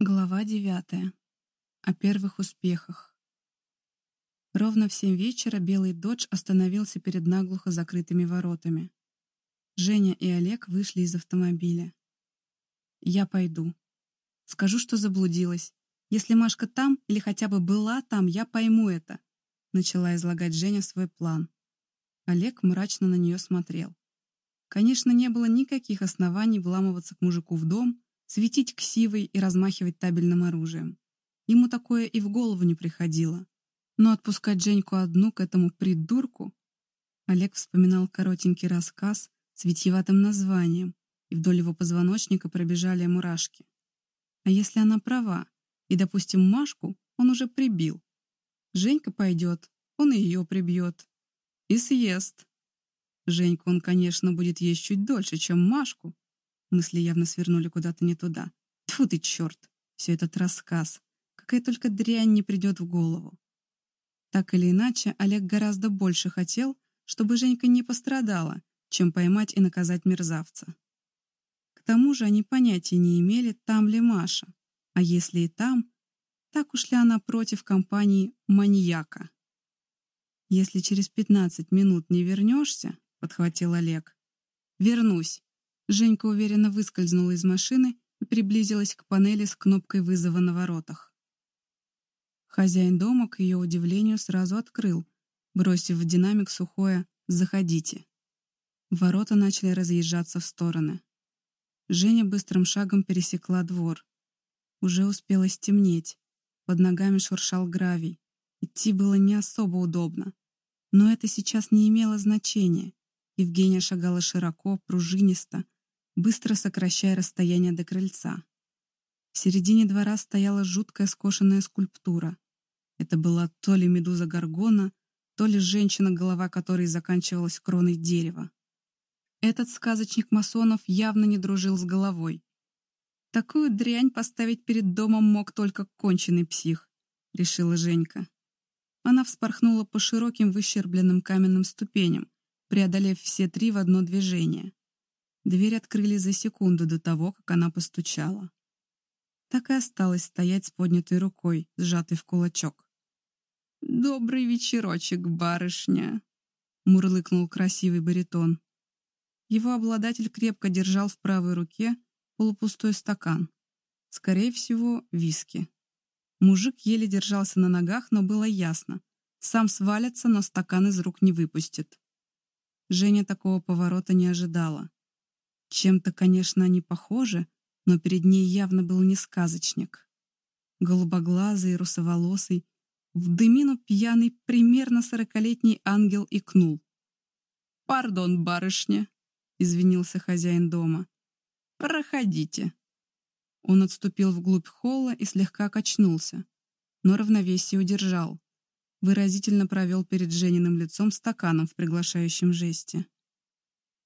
Глава девятая. О первых успехах. Ровно в семь вечера белый додж остановился перед наглухо закрытыми воротами. Женя и Олег вышли из автомобиля. «Я пойду. Скажу, что заблудилась. Если Машка там или хотя бы была там, я пойму это», начала излагать Женя свой план. Олег мрачно на нее смотрел. Конечно, не было никаких оснований вламываться к мужику в дом, светить ксивой и размахивать табельным оружием. Ему такое и в голову не приходило. Но отпускать Женьку одну к этому придурку... Олег вспоминал коротенький рассказ с витьеватым названием, и вдоль его позвоночника пробежали мурашки. А если она права, и, допустим, Машку он уже прибил? Женька пойдет, он и ее прибьет. И съест. Женьку он, конечно, будет есть чуть дольше, чем Машку. Мысли явно свернули куда-то не туда. Тьфу ты, черт! Все этот рассказ. Какая только дрянь не придет в голову. Так или иначе, Олег гораздо больше хотел, чтобы Женька не пострадала, чем поймать и наказать мерзавца. К тому же они понятия не имели, там ли Маша. А если и там, так уж ли она против компании маньяка? «Если через пятнадцать минут не вернешься, — подхватил Олег. «Вернусь». Женька уверенно выскользнула из машины и приблизилась к панели с кнопкой вызова на воротах. Хозяин дома, к ее удивлению, сразу открыл, бросив в динамик сухое «Заходите». Ворота начали разъезжаться в стороны. Женя быстрым шагом пересекла двор. Уже успело стемнеть. Под ногами шуршал гравий. Идти было не особо удобно. Но это сейчас не имело значения. Евгения шагала широко, пружинисто, быстро сокращая расстояние до крыльца. В середине двора стояла жуткая скошенная скульптура. Это была то ли медуза Гаргона, то ли женщина, голова которой заканчивалась кроной дерева. Этот сказочник масонов явно не дружил с головой. Такую дрянь поставить перед домом мог только конченый псих, решила Женька. Она вспорхнула по широким выщербленным каменным ступеням, преодолев все три в одно движение. Дверь открыли за секунду до того, как она постучала. Так и осталась стоять с поднятой рукой, сжатой в кулачок. «Добрый вечерочек, барышня!» — мурлыкнул красивый баритон. Его обладатель крепко держал в правой руке полупустой стакан. Скорее всего, виски. Мужик еле держался на ногах, но было ясно. Сам свалится, но стакан из рук не выпустит. Женя такого поворота не ожидала. Чем-то, конечно, они похожи, но перед ней явно был не сказочник. Голубоглазый, русоволосый, в дымину пьяный, примерно сорокалетний ангел икнул. «Пардон, барышня», — извинился хозяин дома. «Проходите». Он отступил вглубь холла и слегка качнулся, но равновесие удержал выразительно провел перед Жениным лицом стаканом в приглашающем жесте.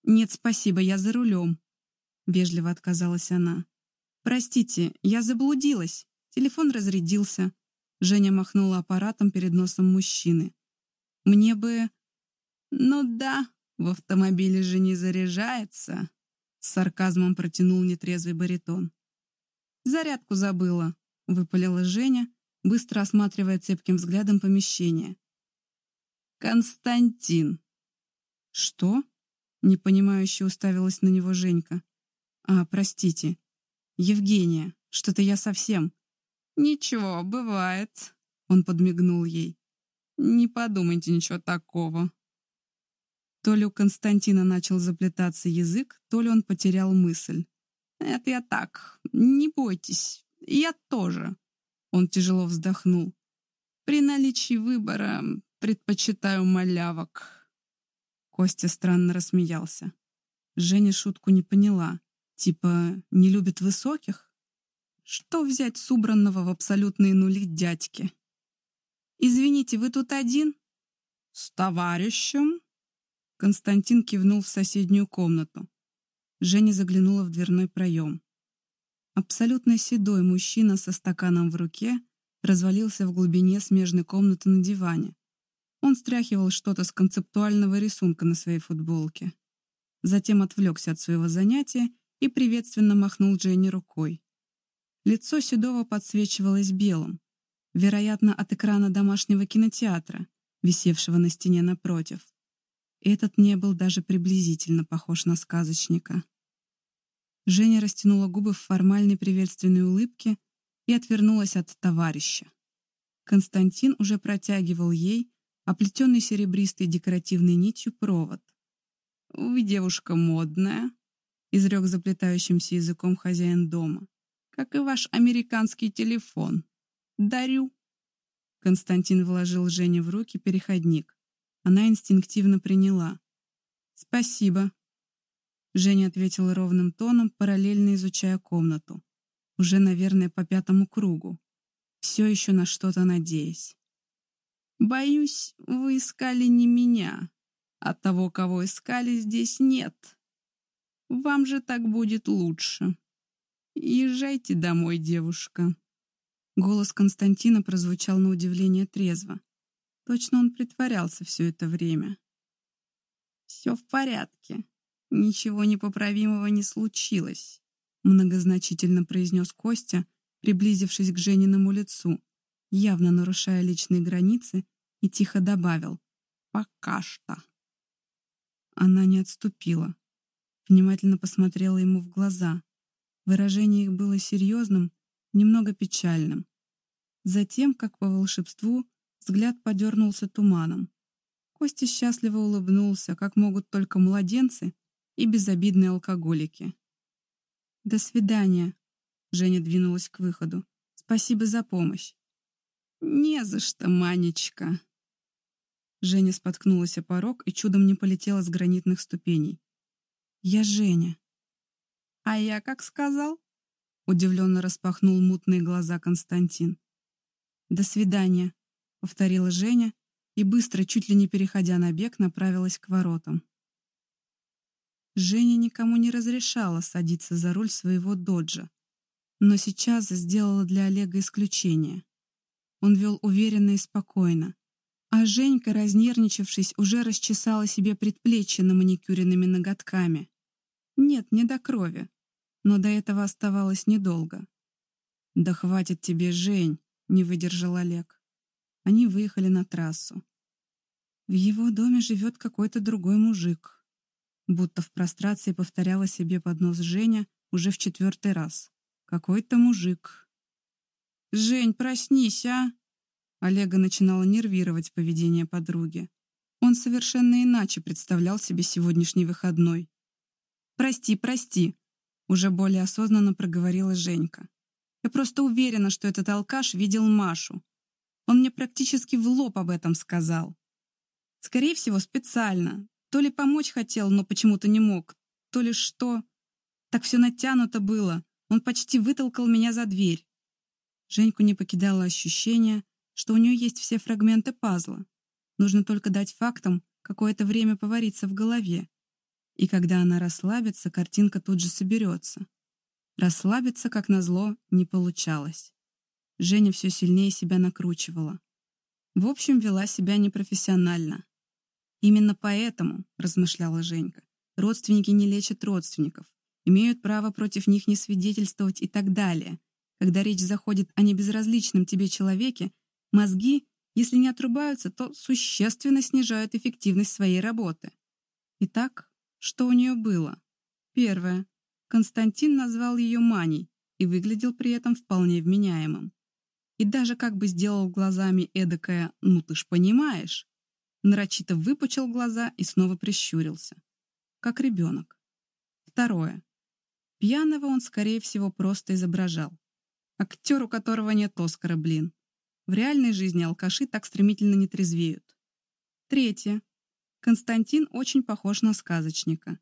«Нет, спасибо, я за рулем», — вежливо отказалась она. «Простите, я заблудилась. Телефон разрядился». Женя махнула аппаратом перед носом мужчины. «Мне бы...» «Ну да, в автомобиле же не заряжается», — с сарказмом протянул нетрезвый баритон. «Зарядку забыла», — выпалила Женя, быстро осматривая цепким взглядом помещение. «Константин!» «Что?» — непонимающе уставилась на него Женька. «А, простите. Евгения, что-то я совсем...» «Ничего, бывает», — он подмигнул ей. «Не подумайте ничего такого». То ли у Константина начал заплетаться язык, то ли он потерял мысль. «Это я так. Не бойтесь. Я тоже. Он тяжело вздохнул. При наличии выбора предпочитаю малявок. Костя странно рассмеялся. Женя шутку не поняла. Типа, не любит высоких? Что взять с убранного в абсолютные нули дядьки? «Извините, вы тут один?» «С товарищем?» Константин кивнул в соседнюю комнату. Женя заглянула в дверной проем. Абсолютно седой мужчина со стаканом в руке развалился в глубине смежной комнаты на диване. Он стряхивал что-то с концептуального рисунка на своей футболке. Затем отвлекся от своего занятия и приветственно махнул Дженни рукой. Лицо Седова подсвечивалось белым, вероятно, от экрана домашнего кинотеатра, висевшего на стене напротив. Этот не был даже приблизительно похож на сказочника. Женя растянула губы в формальной приветственной улыбке и отвернулась от товарища. Константин уже протягивал ей оплетенный серебристой декоративной нитью провод. «Вы девушка модная», — изрек заплетающимся языком хозяин дома, «как и ваш американский телефон. Дарю». Константин вложил Жене в руки переходник. Она инстинктивно приняла. «Спасибо», Женя ответила ровным тоном, параллельно изучая комнату. Уже, наверное, по пятому кругу. Все еще на что-то надеясь. «Боюсь, вы искали не меня, а того, кого искали, здесь нет. Вам же так будет лучше. Езжайте домой, девушка». Голос Константина прозвучал на удивление трезво. Точно он притворялся все это время. «Все в порядке. «Ничего непоправимого не случилось», — многозначительно произнес Костя, приблизившись к Жениному лицу, явно нарушая личные границы, и тихо добавил «пока что». Она не отступила, внимательно посмотрела ему в глаза. Выражение их было серьезным, немного печальным. Затем, как по волшебству, взгляд подернулся туманом. Костя счастливо улыбнулся, как могут только младенцы, и безобидные алкоголики. «До свидания», — Женя двинулась к выходу. «Спасибо за помощь». «Не за что, Манечка». Женя споткнулась о порог и чудом не полетела с гранитных ступеней. «Я Женя». «А я как сказал?» — удивленно распахнул мутные глаза Константин. «До свидания», — повторила Женя и быстро, чуть ли не переходя на бег, направилась к воротам. Женя никому не разрешала садиться за руль своего доджа, но сейчас сделала для Олега исключение. Он вел уверенно и спокойно, а Женька, разнервничавшись, уже расчесала себе предплечье на маникюренными ноготками. Нет, не до крови, но до этого оставалось недолго. «Да хватит тебе, Жень!» — не выдержал Олег. Они выехали на трассу. В его доме живет какой-то другой мужик, Будто в прострации повторяла себе под нос Женя уже в четвертый раз. Какой-то мужик. «Жень, проснись, а!» Олега начинало нервировать поведение подруги. Он совершенно иначе представлял себе сегодняшний выходной. «Прости, прости», — уже более осознанно проговорила Женька. «Я просто уверена, что этот алкаш видел Машу. Он мне практически в лоб об этом сказал. Скорее всего, специально, то ли помочь хотел, но почему-то не мог, то ли что. Так все натянуто было. Он почти вытолкал меня за дверь. Женьку не покидало ощущение, что у нее есть все фрагменты пазла. Нужно только дать фактам какое-то время повариться в голове. И когда она расслабится, картинка тут же соберется. Расслабиться, как назло, не получалось. Женя все сильнее себя накручивала. В общем, вела себя непрофессионально. Именно поэтому, размышляла Женька, родственники не лечат родственников, имеют право против них не свидетельствовать и так далее. Когда речь заходит о небезразличном тебе человеке, мозги, если не отрубаются, то существенно снижают эффективность своей работы. Итак, что у нее было? Первое. Константин назвал ее Маней и выглядел при этом вполне вменяемым. И даже как бы сделал глазами эдакое «ну ты ж понимаешь», нарочито выпучил глаза и снова прищурился. Как ребенок. Второе. Пьяного он, скорее всего, просто изображал. Актер, у которого нет Оскара, блин. В реальной жизни алкаши так стремительно не трезвеют. Третье. Константин очень похож на сказочника.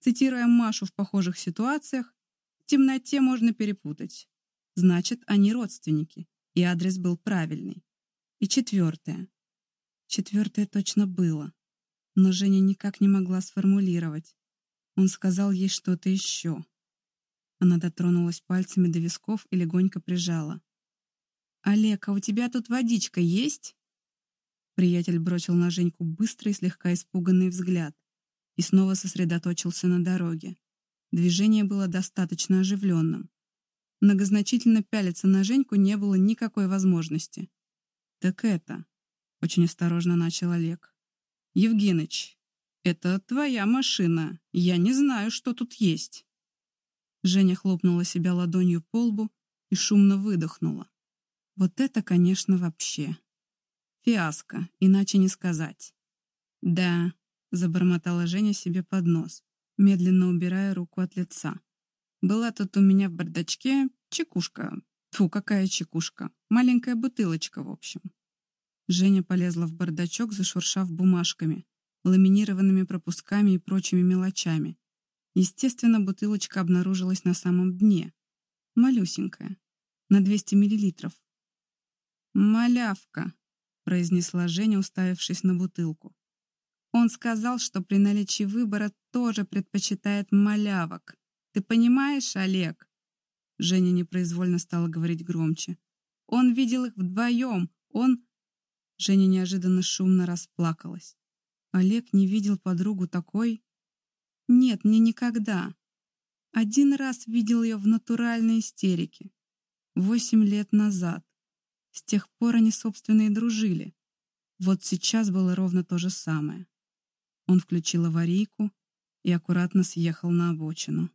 Цитируя Машу в похожих ситуациях, в темноте можно перепутать. Значит, они родственники, и адрес был правильный. И четвертое. Четвертое точно было. Но Женя никак не могла сформулировать. Он сказал ей что-то еще. Она дотронулась пальцами до висков и легонько прижала. «Олег, а у тебя тут водичка есть?» Приятель бросил на Женьку быстрый, слегка испуганный взгляд и снова сосредоточился на дороге. Движение было достаточно оживленным. Многозначительно пялиться на Женьку не было никакой возможности. «Так это...» — очень осторожно начал Олег. «Евгеныч, это твоя машина. Я не знаю, что тут есть». Женя хлопнула себя ладонью по лбу и шумно выдохнула. Вот это, конечно, вообще. Фиаско, иначе не сказать. «Да», — забормотала Женя себе под нос, медленно убирая руку от лица. «Была тут у меня в бардачке чекушка. Фу, какая чекушка. Маленькая бутылочка, в общем». Женя полезла в бардачок, зашуршав бумажками, ламинированными пропусками и прочими мелочами. Естественно, бутылочка обнаружилась на самом дне. Малюсенькая, на 200 миллилитров. «Малявка», — произнесла Женя, уставившись на бутылку. «Он сказал, что при наличии выбора тоже предпочитает малявок. Ты понимаешь, Олег?» Женя непроизвольно стала говорить громче. «Он видел их вдвоем. Он...» Женя неожиданно шумно расплакалась. Олег не видел подругу такой... Нет, не никогда. Один раз видел ее в натуральной истерике. Восемь лет назад. С тех пор они, собственно, и дружили. Вот сейчас было ровно то же самое. Он включил аварийку и аккуратно съехал на обочину.